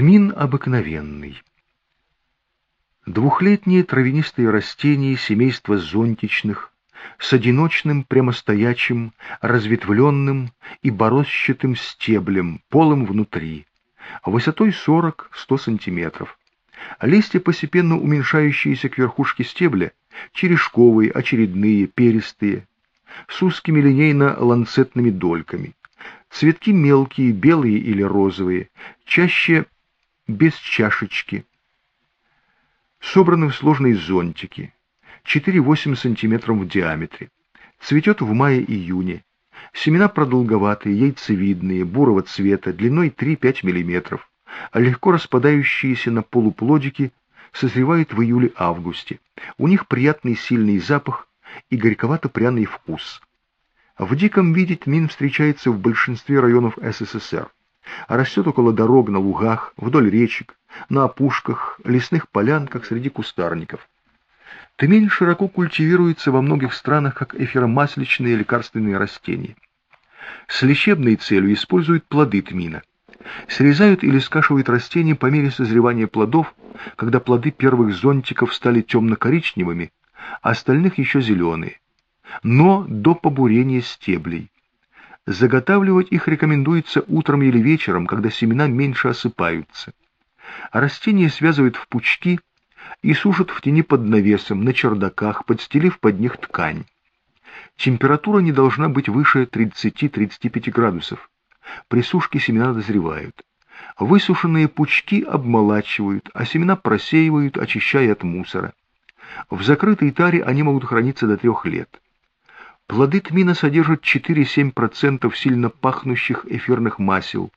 Тмин обыкновенный. Двухлетние травянистые растения семейства зонтичных с одиночным прямостоячим, разветвленным и борозчатым стеблем, полым внутри, высотой 40-100 сантиметров. Листья, постепенно уменьшающиеся к верхушке стебля, черешковые, очередные, перистые, с узкими линейно-ланцетными дольками. Цветки мелкие, белые или розовые, чаще без чашечки. Собраны в сложные зонтики, 4-8 см в диаметре. Цветет в мае-июне. Семена продолговатые, яйцевидные, бурого цвета, длиной 3-5 мм, легко распадающиеся на полуплодики созревают в июле-августе. У них приятный сильный запах и горьковато-пряный вкус. В диком виде тмин встречается в большинстве районов СССР. Растет около дорог, на лугах, вдоль речек, на опушках, лесных полянках, среди кустарников. Тмин широко культивируется во многих странах как эфиромасличные лекарственные растения. С лечебной целью используют плоды тмина. Срезают или скашивают растения по мере созревания плодов, когда плоды первых зонтиков стали темно-коричневыми, а остальных еще зеленые, но до побурения стеблей. Заготавливать их рекомендуется утром или вечером, когда семена меньше осыпаются. Растения связывают в пучки и сушат в тени под навесом, на чердаках, подстелив под них ткань. Температура не должна быть выше 30-35 градусов. При сушке семена дозревают. Высушенные пучки обмолачивают, а семена просеивают, очищая от мусора. В закрытой таре они могут храниться до трех лет. Плоды тмина содержат 4-7% сильно пахнущих эфирных масел,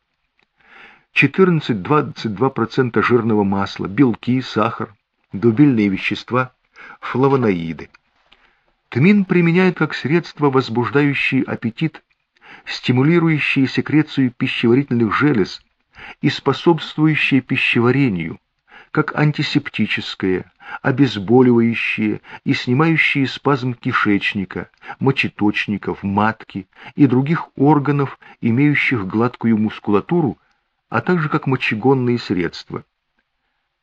14-22% жирного масла, белки, сахар, дубильные вещества, флавоноиды. Тмин применяют как средство, возбуждающее аппетит, стимулирующее секрецию пищеварительных желез и способствующее пищеварению, как антисептическое, обезболивающие и снимающие спазм кишечника, мочеточников, матки и других органов, имеющих гладкую мускулатуру, а также как мочегонные средства.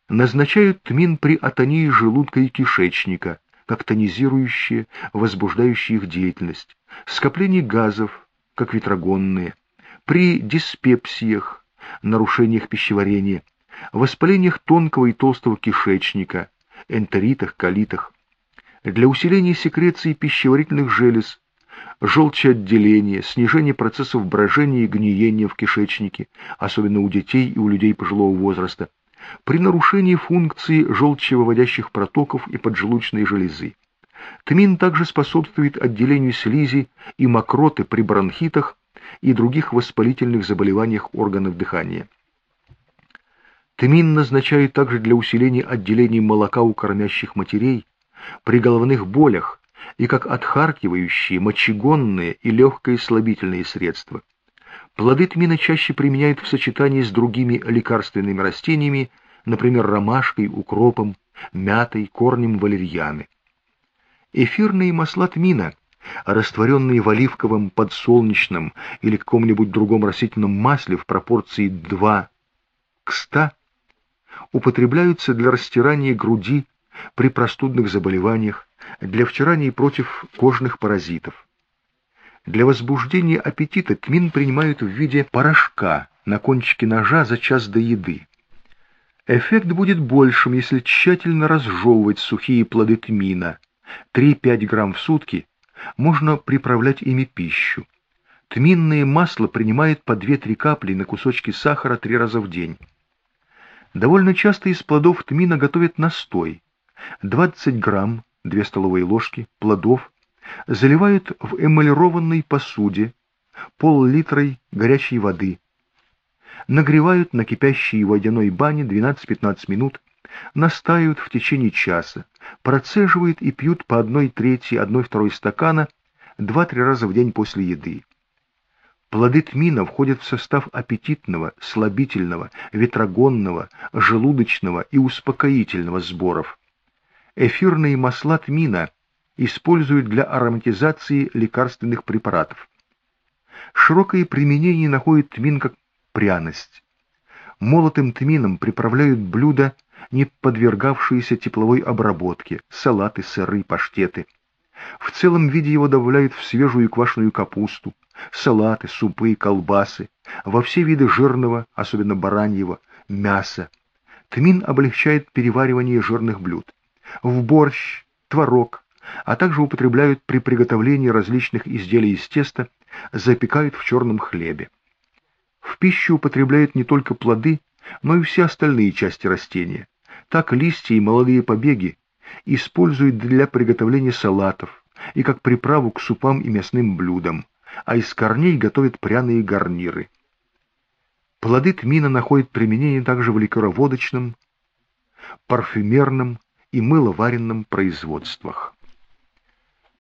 Назначают тмин при атонии желудка и кишечника, как тонизирующие, возбуждающие их деятельность, скоплении газов, как ветрогонные, при диспепсиях, нарушениях пищеварения, воспалениях тонкого и толстого кишечника, энтеритах, колитах, для усиления секреции пищеварительных желез, желчеотделения, снижения процессов брожения и гниения в кишечнике, особенно у детей и у людей пожилого возраста, при нарушении функции желчевыводящих протоков и поджелудочной железы. Тмин также способствует отделению слизи и мокроты при бронхитах и других воспалительных заболеваниях органов дыхания. Тмин назначают также для усиления отделений молока у кормящих матерей, при головных болях и как отхаркивающие, мочегонные и легкие слабительные средства. Плоды тмина чаще применяют в сочетании с другими лекарственными растениями, например, ромашкой, укропом, мятой, корнем валерьяны. Эфирные масла тмина, растворенные в оливковом, подсолнечном или каком-нибудь другом растительном масле в пропорции 2 к 100, употребляются для растирания груди при простудных заболеваниях, для втираний против кожных паразитов. Для возбуждения аппетита тмин принимают в виде порошка на кончике ножа за час до еды. Эффект будет большим, если тщательно разжевывать сухие плоды тмина. 3-5 грамм в сутки можно приправлять ими пищу. Тминное масло принимает по 2-3 капли на кусочки сахара 3 раза в день. Довольно часто из плодов тмина готовят настой. 20 грамм, 2 столовые ложки, плодов заливают в эмалированной посуде пол-литрой горячей воды. Нагревают на кипящей водяной бане 12-15 минут, настаивают в течение часа, процеживают и пьют по одной трети, одной второй стакана 2-3 раза в день после еды. Плоды тмина входят в состав аппетитного, слабительного, ветрогонного, желудочного и успокоительного сборов. Эфирные масла тмина используют для ароматизации лекарственных препаратов. Широкое применение находит тмин как пряность. Молотым тмином приправляют блюда, не подвергавшиеся тепловой обработке, салаты, сыры, паштеты. В целом виде его добавляют в свежую квашеную капусту, салаты, супы, колбасы, во все виды жирного, особенно бараньего, мяса. Тмин облегчает переваривание жирных блюд. В борщ, творог, а также употребляют при приготовлении различных изделий из теста, запекают в черном хлебе. В пищу употребляют не только плоды, но и все остальные части растения. Так листья и молодые побеги используют для приготовления салатов и как приправу к супам и мясным блюдам, а из корней готовят пряные гарниры. Плоды тмина находят применение также в ликероводочном, парфюмерном и мыловаренном производствах.